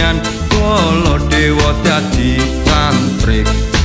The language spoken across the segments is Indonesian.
kesenian kala dewa dadi tantrik.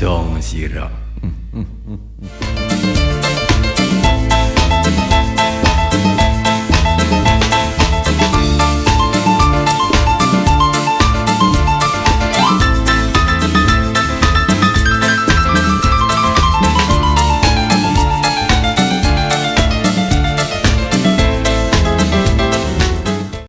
东西了。嗯嗯嗯。